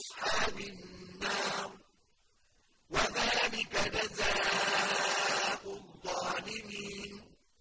أصحاب النار وذلك جزاء الظالمين.